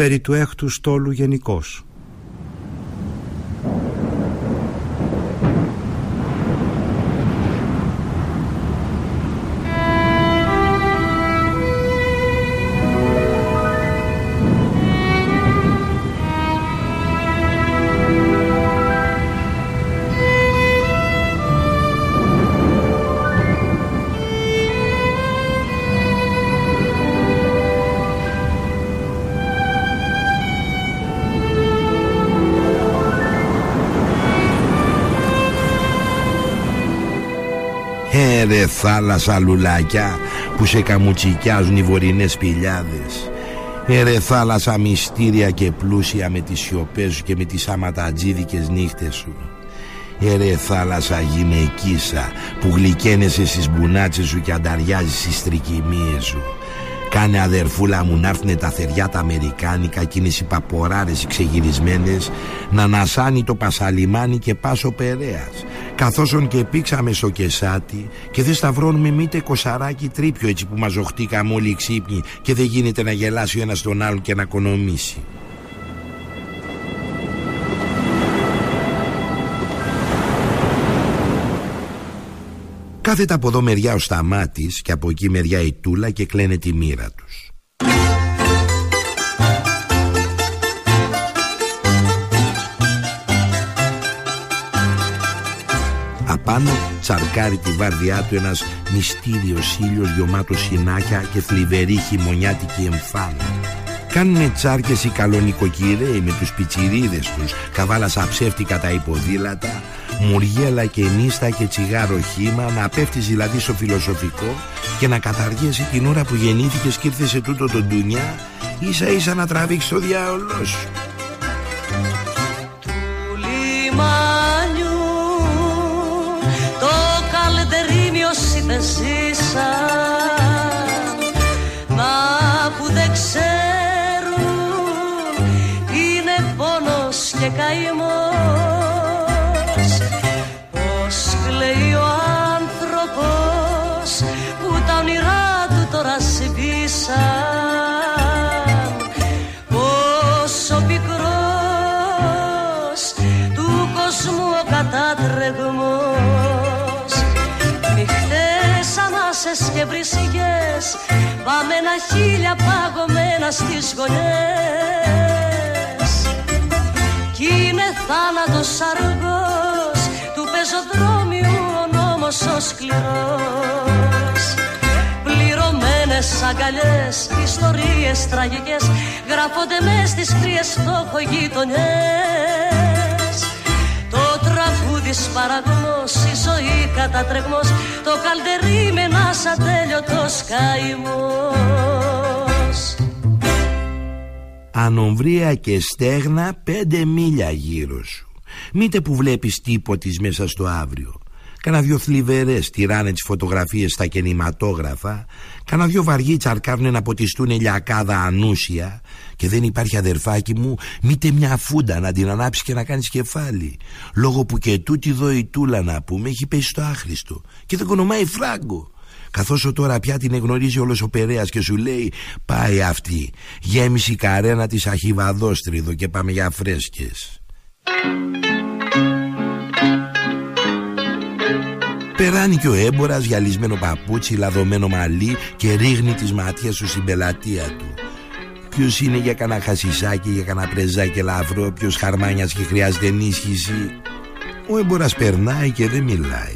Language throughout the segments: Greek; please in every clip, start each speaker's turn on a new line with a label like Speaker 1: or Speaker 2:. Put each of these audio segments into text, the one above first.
Speaker 1: περί του έκτου στόλου γενικώς.
Speaker 2: Θάλασσα λουλάκια που σε καμουτσικιάζουν οι βορεινές πηλιάδες Ερε θάλασσα μυστήρια και πλούσια με τις σιωπές σου και με τις αματατζίδικες νύχτες σου. Ερε θάλασσα γυναικίσα που γλυκαίνεσαι στις μπουνάτσες σου και ανταριάζεις στις τρικυμίες σου Κάνε αδερφούλα μου να έρθουνε τα θεριά τα αμερικάνικα Εκείνες οι παποράρες οι ξεγυρισμένες Να νασάνει το πασαλιμάνι και πάσο περέας. Καθώς και πήξαμε στο κεσάτι Και δεν σταυρώνουμε μήτε κοσαράκι τρίπιο Έτσι που μαζοχτήκαμε όλοι οι ξύπνοι Και δεν γίνεται να γελάσει ο ένας τον άλλον και να κονομήσει Κάθεται από εδώ μεριά ο Σταμάτης και από εκεί μεριά η Τούλα και κλαίνε τη μοίρα τους. Απάνω τσαρκάρει τη βάρδιά του ένας μυστήριος ήλιος γεμάτος συνάχια και θλιβερή χειμωνιάτικη εμφάνεια. Κάνουνε τσάρκες οι καλονικοκυρέοι με τους πιτσιρίδες τους. Καβάλασα ψεύτικα τα υποδήλατα Μουργέλα και νύστα και τσιγάρο χήμα Να πέφτεις δηλαδή στο φιλοσοφικό Και να καταργήσει την ώρα που γεννήθηκες και ήρθες σε τούτο τον ντουνιά Ίσα ίσα να τραβήξεις το διάολό σου.
Speaker 3: Του λιμάνιου Το καλντερίμιο ζήσα κατάτρεγμός Νυχτές ανάσες και βρυσικές Βαμμένα χίλια παγωμένα στις γωνιές. Κι είναι θάνατος αργός του πεζοδρόμιου ο νόμος ο σκληρός. Πληρωμένες αγκαλιές, ιστορίες τραγικές Γράφονται μες στις κρύες φτωχογειτονιές Το τραγούδι σπαραγμός, η ζωή κατατρεγμός Το καλτερί με ένας ατέλειωτος καημός.
Speaker 2: Ανομβρία και στέγνα πέντε μίλια γύρω σου. Μήτε που βλέπεις τίποτης μέσα στο αύριο Κάνα δυο θλιβερές τυράνε τις φωτογραφίες στα κινηματόγραφα. Κάνα δυο βαργοί τσαρκάρουν να ποτιστούν λιακάδα ανούσια. Και δεν υπάρχει αδερφάκι μου Μήτε μια φούντα να την ανάψεις και να κάνεις κεφάλι. Λόγω που και τούτη εδώ η τούλα να πούμε Έχει πέσει στο άχρηστο. Και δεν κονομάει φράγκο. Καθώς τώρα πια την εγνωρίζει όλος ο Περέας και σου λέει Πάει αυτή Γέμιση καρένα της αχιβαδόστριδο και πάμε για φρέσκες Περάνει και ο έμπορας γυαλισμένο παπούτσι, λαδωμένο μαλλί και ρίχνει τις ματιές σου στην πελατεία του. Ποιος είναι για κανένα χασισάκι, για κανένα πρεζάκι λαύρο, ποιος χαρμάνιας και χρειάζεται ενίσχυση. Ο έμπορας περνάει και δεν μιλάει.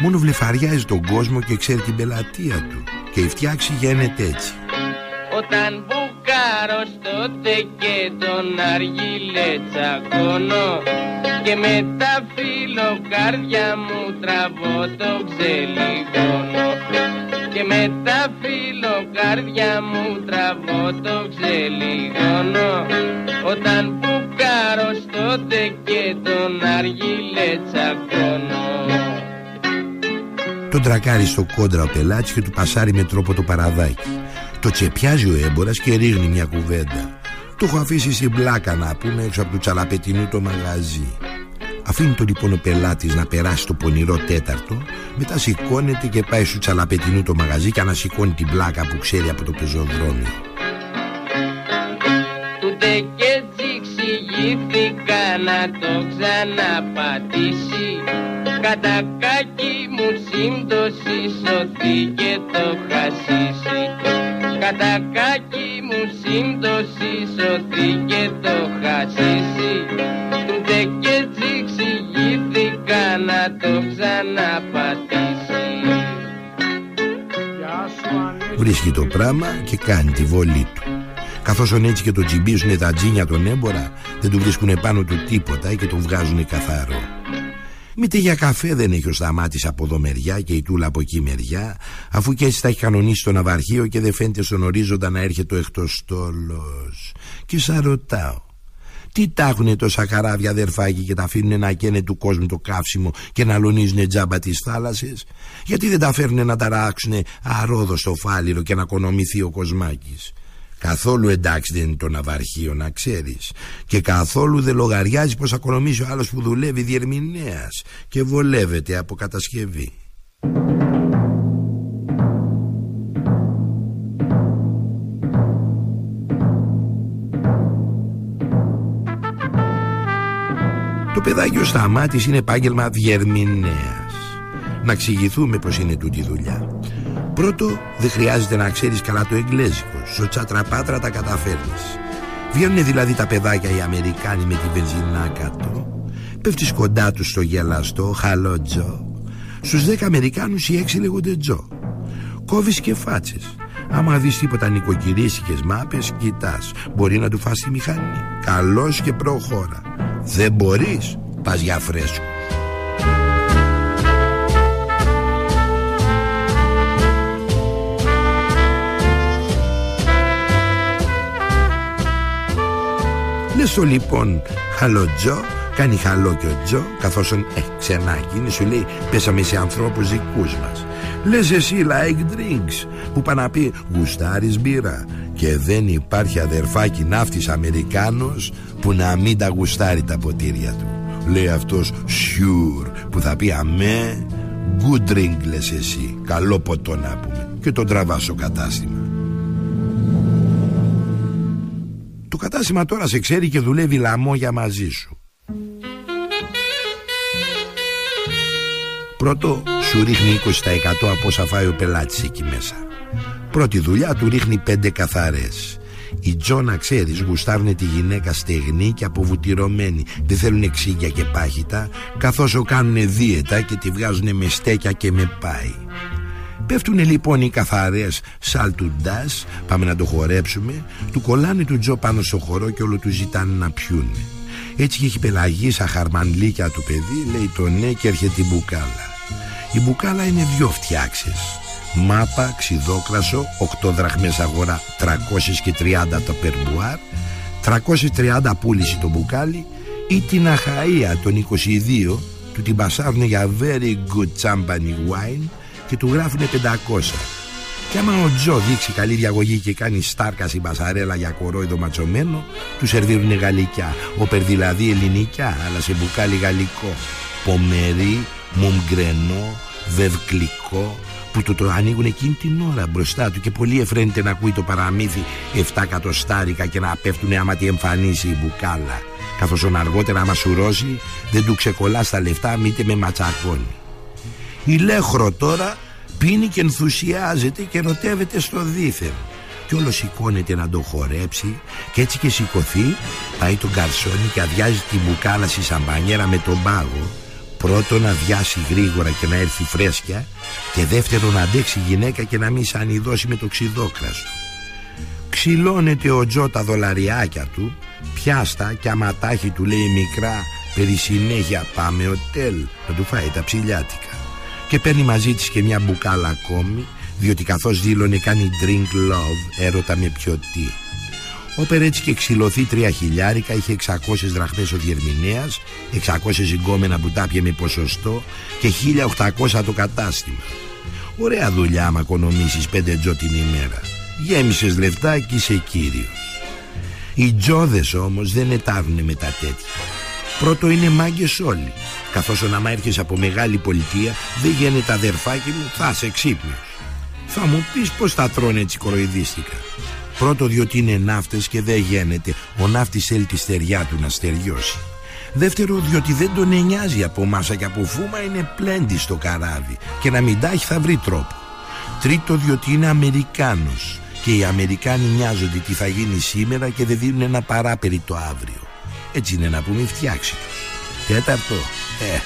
Speaker 2: Μόνο βλεφαριάζει τον κόσμο και ξέρει την πελατεία του Και η φτιάξη γίνεται έτσι
Speaker 4: Όταν μπουκάρω τότε και τον αργίλε τσακώνω Και με τα φιλοκάρδια μου τραβώ το ξελιγόνο Και με τα φιλοκάρδια μου τραβώ το ξελιγόνο Όταν μπουκάρω τότε και τον αργίλε τσακώνω
Speaker 2: τον τρακάρει στο κόντρα ο πελάτης και του πασάρει με τρόπο το παραδάκι. Το τσεπιάζει ο έμπορας και ρίχνει μια κουβέντα. Το έχω αφήσει στην πλάκα να πούμε έξω από το τσαλαπετινού το μαγαζί. Αφήνει τον λοιπόν ο πελάτης να περάσει το πονηρό τέταρτο Μετά σηκώνεται και πάει στο τσαλαπετινού το μαγαζί Και ανασηκώνει την πλάκα που ξέρει από το πεζοδρόμιο.
Speaker 4: Του Ούτε κι έτσι εξηγήθηκα να το ξαναπατήσει. Κατά κάκι μου σύμπτωσης σωθήκε το χασίσι Κατά κάκι μου σύμπτωσης σωθήκε το χασίσι Ούτε κι έτσι εξηγήθηκα να το ξαναπατήσει.
Speaker 2: Βρίσκει το πράμα και κάνει τη βολή του. Καθώς έτσι και το τσιμπίζουνε τα τζίνια τον έμπορα Δεν του βρίσκουνε πάνω του τίποτα και τον βγάζουνε καθαρό Μήτε για καφέ δεν έχει ο Σταμάτης από εδώ μεριά και η Τούλα από εκεί μεριά Αφού και έτσι τα έχει κανονίσει στο ναυαρχείο και δεν φαίνεται στον ορίζοντα να έρχεται ο εκτός στόλος Και σας ρωτάω τι τάχουνε τόσα καράβια αδερφάκι και τα αφήνουν να καίνε του κόσμου το καύσιμο και να λονίζουν τζάμπα τις θάλασσες Γιατί δεν τα φέρνουν να ταράξουν αρόδο στο φάληρο και να κονομηθεί ο κοσμάκης; Καθόλου εντάξει δεν είναι το ναυαρχείο να ξέρεις. Και καθόλου δεν λογαριάζει πως ακονομήσει ο άλλος που δουλεύει διερμηνέας Και βολεύεται από κατασκευή. Το παιδάκι ο Σταμάτης είναι επάγγελμα διερμηνέας. Να εξηγηθούμε πως είναι τούτη δουλειά Πρώτο, δεν χρειάζεται να ξέρεις καλά το εγγλέζικο. Στο τσατραπάτρα τα καταφέρνεις. Βγαίνουν δηλαδή τα παιδάκια οι Αμερικάνοι με τη βενζινά κάτω. Πέφτεις κοντά τους στο γελαστό, χαλό Τζο. Στους δέκα Αμερικάνους οι έξι λέγονται Τζο. Κόβεις και φάτσες. Άμα δεις τίποτα νοικοκυρίσικες μάπες, κοιτάς. Μπορεί να του φας τη μηχανή. Καλώς και προχώρα. Δεν μπορείς, πας για φρέσκο. Λες το λοιπόν χαλό Τζο Κάνει χαλό και ο Τζο Καθώς ε, ξενάκι είναι σου λέει Πέσαμε σε ανθρώπους δικούς μας Λες εσύ like drinks Που πάνε να πει γουστάρεις μπύρα Και δεν υπάρχει αδερφάκι ναύτης Αμερικάνος Που να μην τα γουστάρει τα ποτήρια του. Λέει αυτός sure Που θα πει αμέ Good drink λες εσύ. Καλό ποτό να πούμε. Και τον τραβάς στο κατάστημα Το κατάστημα τώρα σε ξέρει και δουλεύει λαμόγια μαζί σου. Πρώτο σου ρίχνει 20% από όσα φάει ο πελάτης εκεί μέσα. Πρώτη δουλειά του ρίχνει 5 καθαρές. Οι Τζόνα ξέρεις γουστάρουν τη γυναίκα στεγνή και αποβουτυρωμένη Δεν θέλουν εξήγια και πάχυτα Καθώς κάνουν δίαιτα και τη βγάζουν με στέκια και με πάει Πέφτουνε λοιπόν οι καθαρές σαλτουντάς Πάμε να το χορέψουμε Του κολλάνε του Τζο πάνω στο χορό και όλο του ζητάνε να πιούνε. Έτσι και έχει πελαγεί σαν χαρμανλίκια του παιδί Λέει το ναι και έρχεται η μπουκάλα. Η μπουκάλα είναι δυο φτιάξεις. Μάπα, ξιδόκρασο, 8 δραχμές αγορά 330 το περμπουάρ 330 πούληση το μπουκάλι Ή την αχαΐα των 22 Του την πασάρουν για very good champagne wine και του γράφουνε 500. Και άμα ο Τζο δείξει καλή διαγωγή και κάνει στάρκα στην πασαρέλα για κορόιδο ματσωμένο, του σερβίρουνε γαλλικιά. Όπερ δηλαδή ελληνικιά, αλλά σε μπουκάλι γαλλικό. Πομερί, μομγκρενό, βευκλικό, που του το ανοίγουν εκείνη την ώρα μπροστά του και πολύ εφραίνεται να ακούει το παραμύθι 7 κατοστάρικα και να πέφτουν άμα τη εμφανίσει η μπουκάλα. Καθώς ο αργότερα άμα σουρώσει δεν του ξεκολλάς στα λεφτά μήτε με ματσακώνει. Η Λέχρο τώρα πίνει και ενθουσιάζεται και ρωτεύεται στο δίθεν. Και όλο σηκώνεται να το χορέψει και έτσι και σηκωθεί πάει τον καρσόνι και αδειάζει τη μπουκάλα στη σαμπανιέρα με τον πάγο. Πρώτο να βιάσει γρήγορα και να έρθει φρέσκια και δεύτερο να αντέξει γυναίκα και να μην σανιδώσει με το ξιδόκρασο. Ξυλώνεται ο Τζο τα δολαριάκια του πιάστα και αματάχη του λέει μικρά περί συνέχεια πάμε οτέλ να του φάει τα ψηλιάτικα και παίρνει μαζί της και μια μπουκάλα ακόμη διότι καθώς δήλωνε κάνει drink love έρωτα με πιωτή Όπερ έτσι και ξυλωθεί τρία χιλιάρικα είχε 600 δραχμές ο διερμηνέας 600 ζυγκόμενα που τάπιε με ποσοστό και 1800 το κατάστημα. Ωραία δουλειά άμα οικονομήσεις πέντε τζο την ημέρα. Γέμισες λεφτά και είσαι κύριος. Οι τζόδες όμως δεν ετάρουν με τα τέτοια Πρώτο είναι μάγκες όλοι Καθώς άμα έρχεσαι από μεγάλη πολιτεία Δεν γίνεται αδερφάκι μου θα είσαι ξύπνιος Θα μου πεις πως τα τρώνε έτσι κοροϊδίστηκα Πρώτο διότι είναι ναύτες και δεν γίνεται ο ναύτης θέλει τη στεριά του να στεριώσει. Δεύτερο διότι δεν τον νοιάζει από μάσα και από φούμα είναι πλέντη στο καράβι και να μην τάχει θα βρει τρόπο. Τρίτο διότι είναι Αμερικάνος και οι Αμερικάνοι νοιάζονται τι θα γίνει σήμερα και δεν δίνουν ένα παράπερι το αύριο. Έτσι είναι να πούμε φτιάξει Τέταρτο, ε,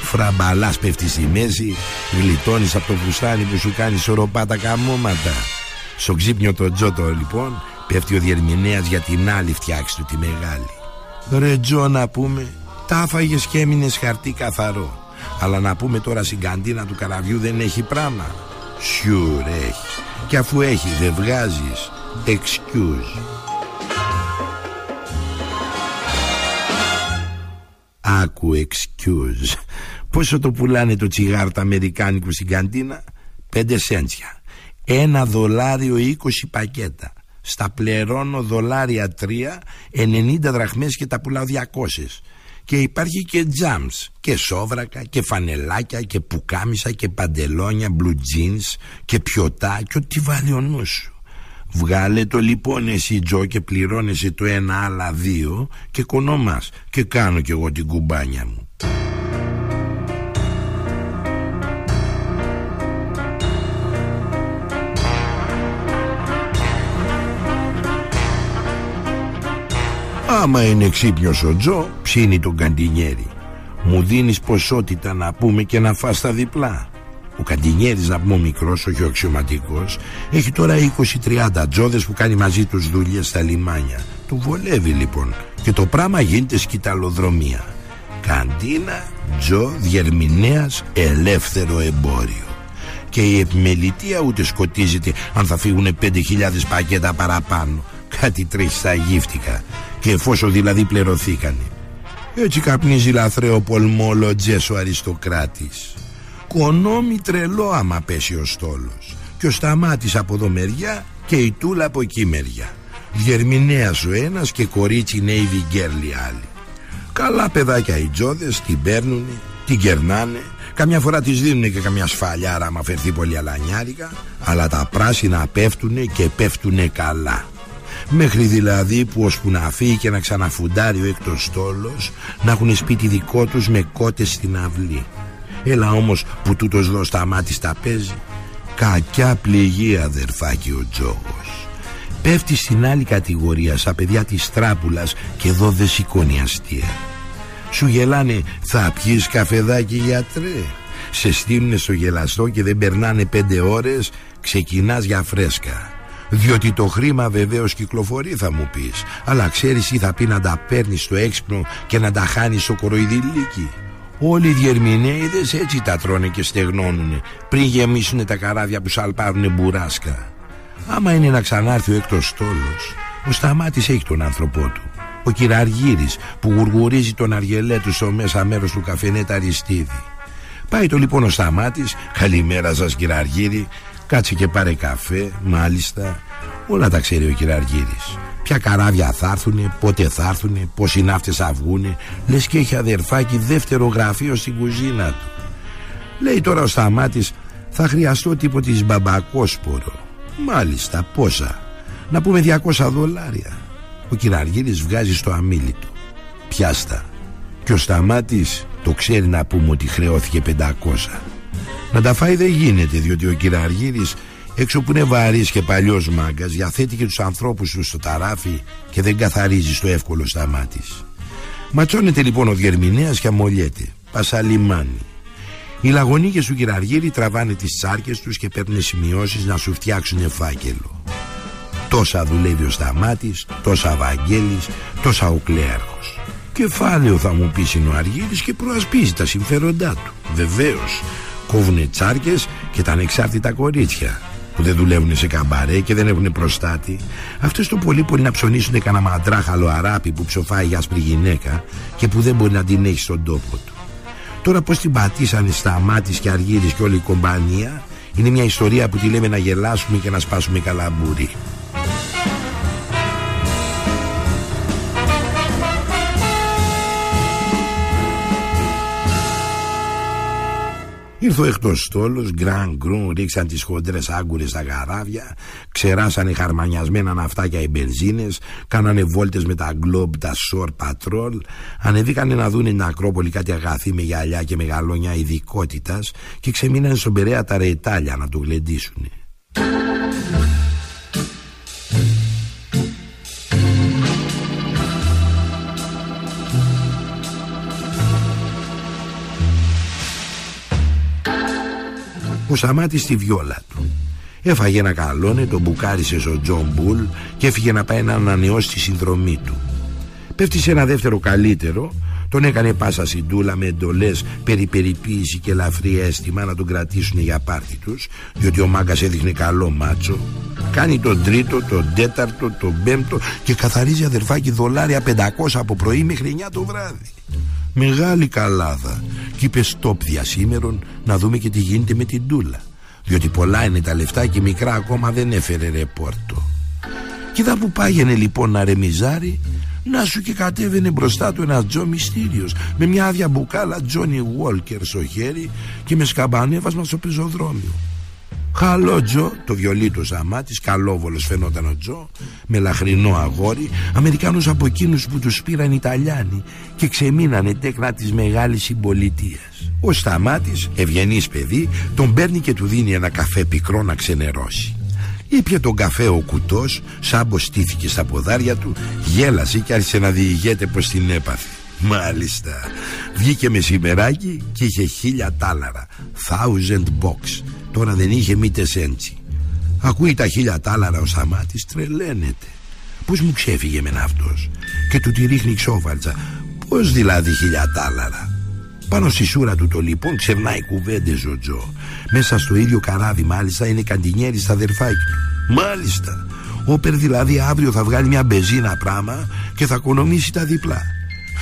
Speaker 2: φραμπαλάς πέφτεις στη μέση, γλιτώνεις από το φουστάνι που σου κάνει σωροπά τα καμώματα. Στο ξύπνιο το τζότο λοιπόν πέφτει ο διερμηνέας για την άλλη φτιάξη του τη μεγάλη. Ρε Τζο να πούμε, τα φάγες και έμεινες χαρτί καθαρό. Αλλά να πούμε τώρα στην καντίνα του καραβιού δεν έχει πράγμα. Σιουρ έχει. Και αφού έχει δεν βγάζεις excuse. Άκου excuse. Πόσο το πουλάνε το τσιγάρο τα αμερικάνικου στην καντίνα; Πέντε σέντσια. Ένα δολάριο είκοσι πακέτα. Στα πληρώνω δολάρια τρία, 90 δραχμές και τα πουλάω 200. Και υπάρχει και τζάμς και σόβρακα και φανελάκια και πουκάμισα και παντελόνια, blue jeans και πιωτά και ό,τι βάλει ο νους σου. Βγάλε το λοιπόν εσύ Τζο και πληρώνεσαι το ένα άλλα δύο και κονόμας και κάνω κι εγώ την κουμπάνια μου. Άμα είναι ξύπνιος ο Τζο, ψήνει τον καντινιέρι. Μου δίνεις ποσότητα να πούμε και να φας τα διπλά. Ο καντινιέρης να πούμε ο μικρός, όχι ο αξιωματικός, έχει τώρα 20-30 τζόδες που κάνει μαζί τους δουλειές στα λιμάνια. Του βολεύει λοιπόν και το πράγμα γίνεται σκηταλοδρομία. Καντίνα, Τζο, διερμηνέας, ελεύθερο εμπόριο. Και η επιμελητία ούτε σκοτίζεται αν θα φύγουν 5.000 πακέτα παραπάνω. Κάτι τρεις στα γύφτηκα και εφόσον δηλαδή πληρωθήκανε. Έτσι καπνίζει λαθρέο πολμόλο ο αριστοκράτης. Κονόμι τρελό άμα πέσει ο στόλος. Και ο Σταμάτης από εδώ μεριά και η Τούλα από εκεί μεριά. Διερμηνέας ο ένας και κορίτσι Navy Girl άλλη. Καλά παιδάκια οι τζόδες την παίρνουνε, την κερνάνε Καμιά φορά τις δίνουνε και καμιά σφαλιάρα άμα φερθεί πολύ αλανιάρικα Αλλά τα πράσινα πέφτουνε και πέφτουνε καλά Μέχρι δηλαδή που ώσπου να φύγει και να ξαναφουντάρει ο έκτος στόλος Να έχουν σπίτι δικό τους με κότες στην αυλή Έλα όμως που τούτος δω στα μάτια στα παίζει. Κακιά πληγή αδερφάκι ο Τζόγος. Πέφτει στην άλλη κατηγορία σαν παιδιά της τράπουλας Και εδώ δεν σηκώνει αστεία. Σου γελάνε θα πιείς καφεδάκι γιατρέ Σε στείλουνε στο γελαστό και δεν περνάνε πέντε ώρες Ξεκινάς για φρέσκα. Διότι το χρήμα βεβαίως κυκλοφορεί θα μου πεις. Αλλά ξέρεις τι θα πει να τα παίρνεις στο έξυπνο Και να τα χάνεις στο κοροϊδηλίκι Όλοι οι διερμηνέιδες έτσι τα τρώνε και στεγνώνουνε Πριν γεμίσουν τα καράβια που σαλπάρουνε μπουράσκα Άμα είναι να ξανάρθει ο έκτος στόλος Ο Σταμάτης έχει τον άνθρωπό του Ο κυραργύρης που γουργουρίζει τον αργελέ του στο μέσα μέρος του καφενέτα Αριστίδη Πάει το λοιπόν ο Σταμάτης Καλημέρα σας κυραργύρη Κάτσε και πάρε καφέ, μάλιστα. Όλα τα ξέρει ο κυραργύρης. Ποια καράβια θα έρθουνε, πότε θα έρθουνε, οι ναύτες θα βγούνε. Λες και έχει αδερφάκι δεύτερο γραφείο στην κουζίνα του. Λέει τώρα ο Σταμάτης, θα χρειαστώ τίποτα της μπαμπακόσπορο. Μάλιστα, πόσα. Να πούμε 200 δολάρια. Ο κυραργύρης βγάζει στο αμήλυτο. Πιάστα. Και ο Σταμάτης το ξέρει να πούμε ότι χρεώθηκε 500. Να τα φάει δεν γίνεται διότι ο κυραργύρης έξω που είναι βαρύς και παλιός μάγκας διαθέτει και τους ανθρώπους του στο ταράφι και δεν καθαρίζει στο εύκολο σταμάτης. Ματσώνεται λοιπόν ο διερμηνέας και αμολιέται. Πασαλιμάνι. Οι λαγωνίκες του κυραργύρη τραβάνε τις τσάρκες τους και παίρνουν σημειώσεις να σου φτιάξουν φάκελο. Τόσα δουλεύει ο Σταμάτης, τόσα Βαγγέλης, τόσα ο Κλέαρχος. Κεφάλαιο θα μου πεις είναι ο Αργύρης και προασπίζει τα συμφέροντά του. Βεβαίως, κόβουνε τσάρκες και τα ανεξάρτητα κορίτσια που δεν δουλεύουν σε καμπαρέ και δεν έχουν προστάτη. Αυτές το πολύ πολύ να ψωνίσουν κανένα μαντράχαλο αράπη που ψοφάει για άσπρη γυναίκα και που δεν μπορεί να την έχει στον τόπο του. Τώρα πως την πατήσανε στα μάτια και αργύρης και όλη η κομπανία είναι μια ιστορία που τη λέμε να γελάσουμε και να σπάσουμε καλαμπούρι Ήρθε ο εκτός στόλος, γκραν γκρουν, ρίξαν τις χοντρές άγκουρες στα γαράβια, ξεράσανε χαρμανιασμένα ναυτάκια οι μπενζίνες, κάνανε βόλτες με τα γκλόμπ, τα σορ, πατρόλ, ανεβήκανε να δούνε την Ακρόπολη κάτι αγαθή με γυαλιά και μεγαλόνια ειδικότητας και ξεμείνανε στον Περαία τα ρετάλια να το γλεντήσουνε. Ο Σταμάτης στη βιόλα του Έφαγε ένα καλόνε, τον μπουκάρισε στο John Bull και έφυγε να πάει να ανανεώσει τη συνδρομή του. Πέφτει σε ένα δεύτερο καλύτερο, τον έκανε πάσα συντούλα με εντολές περί περιποίηση και ελαφρύ αίσθημα να τον κρατήσουν για πάρτι τους, διότι ο μάγκας έδειχνε καλό μάτσο. Κάνει τον τρίτο, τον τέταρτο, τον πέμπτο και καθαρίζει αδερφάκι δολάρια 500 από πρωί μέχρι 9 το βράδυ. Μεγάλη καλάδα. Και είπε στόπ διασήμερον να δούμε και τι γίνεται με την τούλα. Διότι πολλά είναι τα λεφτά και μικρά ακόμα δεν έφερε ρεπόρτο. Κοίτα που πάγαινε λοιπόν να ρεμιζάρει να σου και κατέβαινε μπροστά του ένας Τζο Μυστήριος με μια άδεια μπουκάλα Τζόνι Βόλκερ στο χέρι και με σκαμπανέβασμα στο πεζοδρόμιο. Χαλό Τζο, το βιολί του Σαμάτης, καλόβολος φαινόταν ο Τζο, με λαχρινό αγόρι, Αμερικάνους από εκείνους που τους πήραν Ιταλιάνοι και ξεμείνανε τέκνα της μεγάλης συμπολιτείας. Ο Σταμάτης, ευγενής παιδί, τον παίρνει και του δίνει ένα καφέ πικρό να ξενερώσει. Ήπια τον καφέ ο κουτός, σάμπο στήθηκε στα ποδάρια του, γέλασε και άρχισε να διηγέται πως την έπαθε. Μάλιστα. Βγήκε μεσημεράκι και είχε χίλια τάλαρα. Thousand box. Τώρα δεν είχε μήτε έτσι. Ακούει τα χίλια τάλαρα ο Σαμάτης τρελαίνεται. Πώς μου ξέφυγε με αυτός; Και του τη ρίχνει ξόφαλτσα. Πώς δηλαδή χίλια τάλαρα. Πάνω στη σούρα του το λοιπόν ξερνάει κουβέντες ο Τζο. Μέσα στο ίδιο καράβι μάλιστα είναι καντινιέρι στα αδερφάκι του. Μάλιστα. Όπερ δηλαδή αύριο θα βγάλει μια μπεζίνα πράμα και θα οικονομήσει τα διπλά.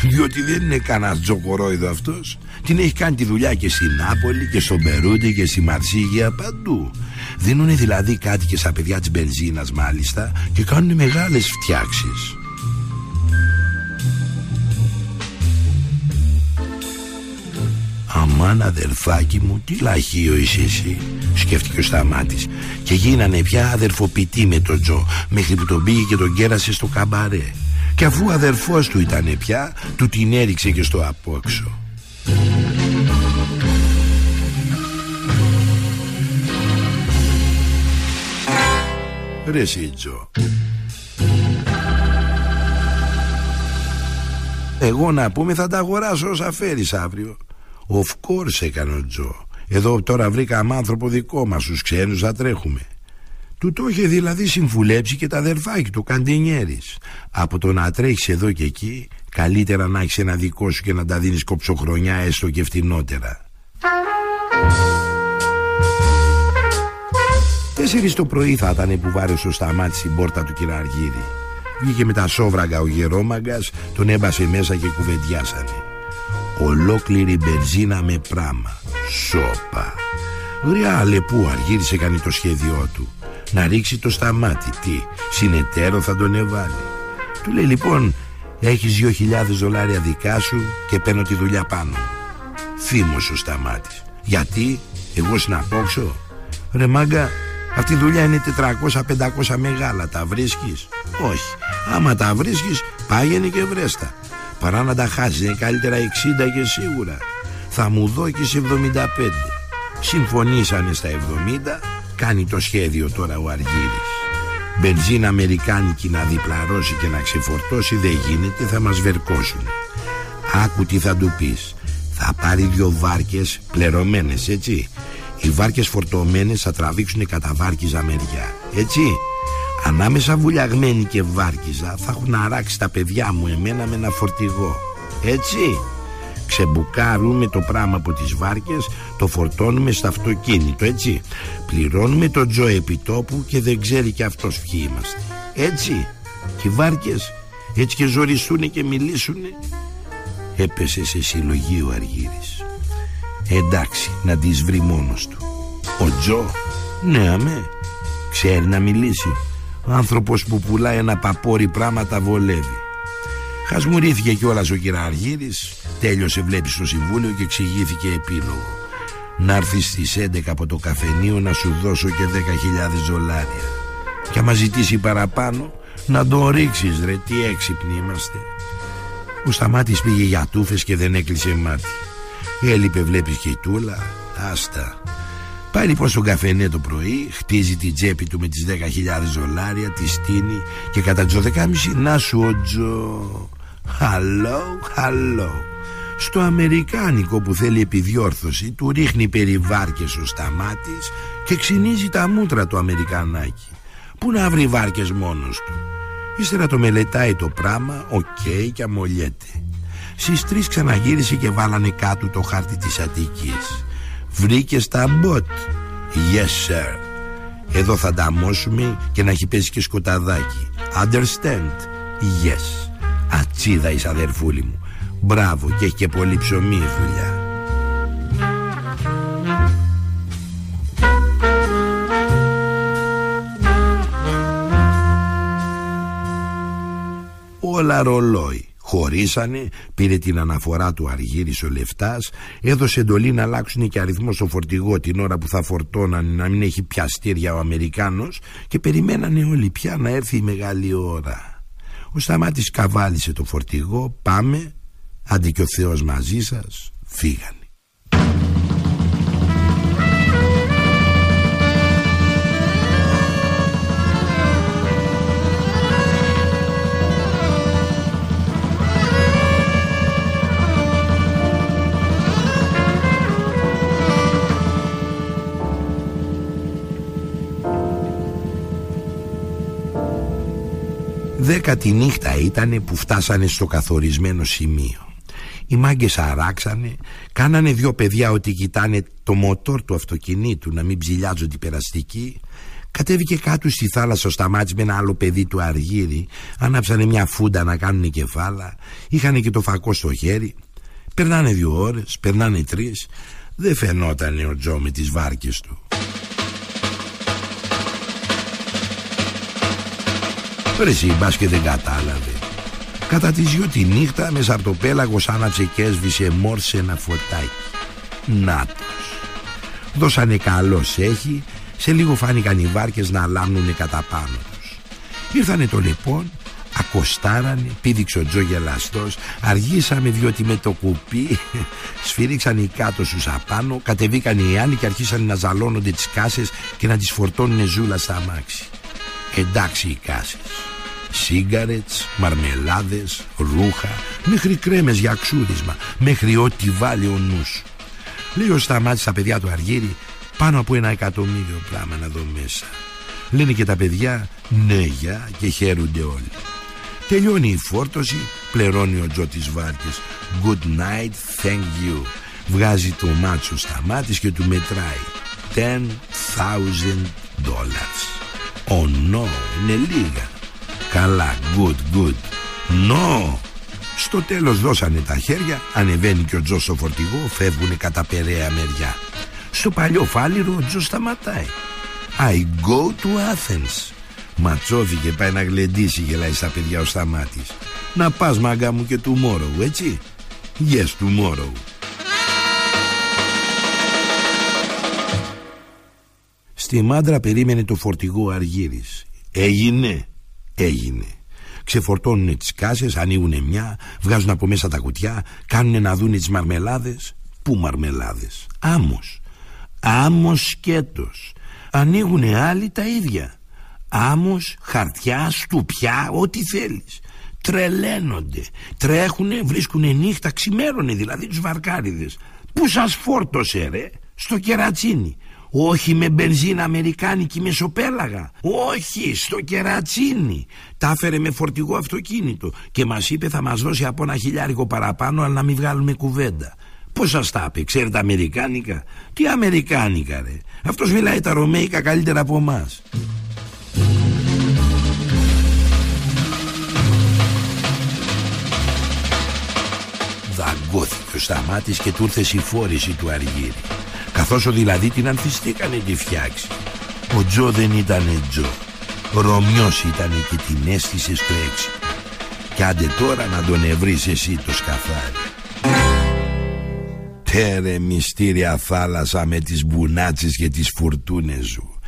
Speaker 2: Διότι δεν είναι κανένα τζοκορόιδο αυτός. Την έχει κάνει τη δουλειά και στην Νάπολη και στο Μπερούντε και στη Μαρσίγια παντού. Δίνουνε δηλαδή κάτι και στα παιδιά της μπενζίνας μάλιστα Και κάνουν μεγάλες φτιάξεις. Αμάν αδερφάκι μου τι λαχείο είσαι εσύ Σκέφτηκε ο Σταμάτης. Και γίνανε πια αδερφοποιητοί με τον Τζο Μέχρι που τον πήγε και τον κέρασε στο καμπαρέ και αφού αδερφός του ήταν πια Του την έριξε και στο απόξω. Ρε Σίτζο. Εγώ να πούμε θα τα αγοράσω όσα φέρεις αύριο. Of course έκανε ο Τζο. Εδώ τώρα βρήκαμε άνθρωπο δικό μας Τους ξένους θα τρέχουμε του το είχε δηλαδή συμβουλέψει και τα αδερφάκι του Καντινιέρης. Από το να τρέχεις εδώ και εκεί Καλύτερα να έχεις ένα δικό σου και να τα δίνεις κοψοχρονιά έστω και φτηνότερα. Τέσσερις το πρωί θα ήταν που βάρεσε ο Σταμάτης στην πόρτα του κυραργύρη. Βγήκε με τα σόβραγγα ο γερόμαγκας Τον έμπασε μέσα και κουβεντιάσανε. Ολόκληρη μπενζίνα με πράμα. Σόπα. Γριά που αργύρισε κάνει το σχέδιό του να ρίξει το σταμάτη. Τι, συνεταίρο θα τον εβάλει Του λέει λοιπόν Έχεις δυο χιλιάδες δολάρια δικά σου Και παίρνω τη δουλειά πάνω Θύμος ο σταμάτης. Γιατί εγώ συναπόξω Ρε μάγκα αυτή η δουλειά είναι 400-500 μεγάλα. Τα βρίσκεις; Όχι. Άμα τα βρίσκεις πάγαινε και βρέστα. Παρά να τα χάσεις είναι καλύτερα 60 και σίγουρα. Θα μου δώκεις 75 Συμφωνήσανε στα 70 κάνει το σχέδιο τώρα ο Αργύρης. Μπενζίνα αμερικάνικη να διπλαρώσει και να ξεφορτώσει δεν γίνεται θα μας βερκώσουν. Άκου τι θα του πεις. Θα πάρει δυο βάρκες πλερωμένες έτσι. Οι βάρκες φορτωμένες θα τραβήξουν κατά βάρκιζα μεριά Έτσι. Ανάμεσα βουλιαγμένη και βάρκιζα θα έχουν αράξει τα παιδιά μου εμένα με ένα φορτηγό Έτσι ξεμπουκάρουμε το πράγμα από τις βάρκες το φορτώνουμε στο αυτοκίνητο έτσι. Πληρώνουμε τον Τζο επιτόπου και δεν ξέρει και αυτός ποιοι είμαστε. Έτσι και οι βάρκες έτσι και ζοριστούν και μιλήσουν έπεσε σε συλλογή ο Αργύρης. Εντάξει να τις βρει μόνος του. Ο Τζο ναι αμέ ξέρει να μιλήσει. Άνθρωπος που πουλάει ένα παπόρι πράγματα βολεύει Χασμουρήθηκε κιόλας ο κυραργύρης Τέλειωσε βλέπεις στο συμβούλιο και εξηγήθηκε επίλογο. Να έρθεις στις 11 από το καφενείο να σου δώσω και 10.000 δολάρια. Και άμα ζητήσει παραπάνω να τον ρίξεις ρε τι έξυπνοι είμαστε. Ο Σταμάτης πήγε για τούφες και δεν έκλεισε μάτι. Έλειπε βλέπεις και η τούλα. Άστα. Πάει λοιπόν στον καφενέ το πρωί, χτίζει την τσέπη του με τις 10.000 δολάρια, τη στείνει και κατά τις 12.30 να σου ο Τζο. Χαλό, χαλό. Στο αμερικάνικο που θέλει επιδιόρθωση του ρίχνει περιβάρκες ο Σταμάτης και ξυνίζει τα μούτρα του Αμερικανάκι. Πού να βρει βάρκες μόνος του; Ύστερα το μελετάει το πράμα, OK okay, και αμολιέται. Στις τρεις ξαναγύρισε και βάλανε κάτω το χάρτη της Αττικής. Βρήκε τα boat. Yes sir. Εδώ θα 'νταμώσουμε και να έχει πέσει και σκοταδάκι. Understand; Yes. Ατσίδα είσαι αδερφούλη μου. Μπράβο και έχει και πολύ ψωμί η δουλειά. Όλα ρολόι. Χωρίσανε, πήρε την αναφορά του Αργύρης ο Λεφτάς, έδωσε εντολή να αλλάξουν και αριθμό στο φορτηγό την ώρα που θα φορτώναν να μην έχει πιαστήρια ο Αμερικάνος και περιμένανε όλοι πια να έρθει η μεγάλη ώρα. Ο Σταμάτης καβάλισε το φορτηγό, πάμε, άντε και ο Θεός μαζί σας, φύγανε. Δέκατη νύχτα ήτανε που φτάσανε στο καθορισμένο σημείο. Οι μάγκες αράξανε, κάνανε δυο παιδιά ότι κοιτάνε το μοτόρ του αυτοκινήτου να μην ψηλιάζουν την περαστική. Κατέβηκε κάτω στη θάλασσα ο Σταμάτης με ένα άλλο παιδί του Αργύρι, ανάψανε μια φούντα να κάνουν κεφάλα, είχαν και το φακό στο χέρι. Περνάνε δύο ώρες, περνάνε τρεις, δεν φαινότανε ο Τζο με τις βάρκες του. Ρε εσύ μπας και δεν κατάλαβες. Κατά τις δυο τη νύχτα μέσα από το πέλαγος άναψε και έσβησε μόρσε ένα φωτάκι. Νάτος Δώσανε καλός έχει Σε λίγο φάνηκαν οι βάρκες να λάμνουνε κατά πάνω τους. Ήρθανε το λοιπόν Ακοστάρανε, πήδηξε ο Τζο γελαστός Αργήσαμε διότι με το κουπί Σφύριξαν οι κάτω στους απάνω Κατεβήκαν οι άλλοι και αρχίσαν να ζαλώνονται τις κάσες Και να τις φορτώνουν ζούλα στα αμάξι. Εντάξει οι κάσες Σίγκαρετς, μαρμελάδες, ρούχα Μέχρι κρέμες για ξούρισμα Μέχρι ό,τι βάλει ο νους. Λέει ο Σταμάτης στα παιδιά του Αργύρι Πάνω από ένα εκατομμύριο πράγμα να δω μέσα. Λένε και τα παιδιά ναι για και χαίρονται όλοι Τελειώνει η φόρτωση Πληρώνει ο Τζο τις βάρκες Good night, thank you Βγάζει το μάτσο Σταμάτης και του μετράει. 10,000 dollars. Oh no, είναι λίγα. Καλά, good, good. No! Στο τέλος δώσανε τα χέρια, ανεβαίνει και ο Τζος στο φορτηγό, φεύγουνε κατά περαία μεριά. Στο παλιό φάληρο ο Τζος σταματάει. I go to Athens. Ματσώθηκε, πάει να γλεντήσει, γελάει στα παιδιά ο Σταμάτης. Να πας μάγκα μου και tomorrow, έτσι. Yes, tomorrow. Στη μάντρα περίμενε το φορτηγό Αργύρης Έγινε, έγινε. Ξεφορτώνουν τις κάσες, ανοίγουν μια Βγάζουν από μέσα τα κουτιά Κάνουν να δουν τις μαρμελάδες. Πού μαρμελάδες, άμμος. Άμμος σκέτος. Ανοίγουν άλλοι τα ίδια. Άμμος, χαρτιά, στουπιά, ό,τι θέλεις. Τρελαίνονται. Τρέχουνε, βρίσκουνε νύχτα, ξημέρωνε δηλαδή τους βαρκάριδες. Πού σας φόρτωσε ρε; Στο κερατσίνι όχι με μπενζίνα αμερικάνικη μεσοπέλαγα. Όχι στο κερατσίνι. Τα έφερε με φορτηγό αυτοκίνητο Και μας είπε θα μας δώσει από ένα χιλιάρικο παραπάνω Αλλά να μην βγάλουμε κουβέντα. Πώς σας τα είπε ξέρετε αμερικάνικα; Τι αμερικάνικα ρε. Αυτός μιλάει τα ρωμαϊκά καλύτερα από εμάς. Δαγκώθηκε ο Σταμάτης και του ήρθε συμφόρηση του Αργύρι Καθώς ο δηλαδή την ανθιστήκανε τη φτιάξει. Ο Τζο δεν ήταν Τζο. Ο Ρωμιός ήταν και την αίσθησε στο έξι. Κι άντε τώρα να τον ευρείς εσύ το σκαφάρι. Τέρε μυστήρια θάλασσα με τις μπουνάτσες και τις φουρτούνες σου.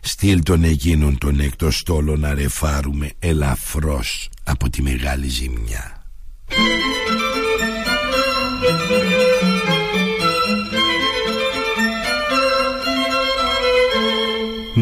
Speaker 2: Στείλ τον εκείνον τον εκτός στόλο να ρεφάρουμε ελαφρώς από τη μεγάλη ζημιά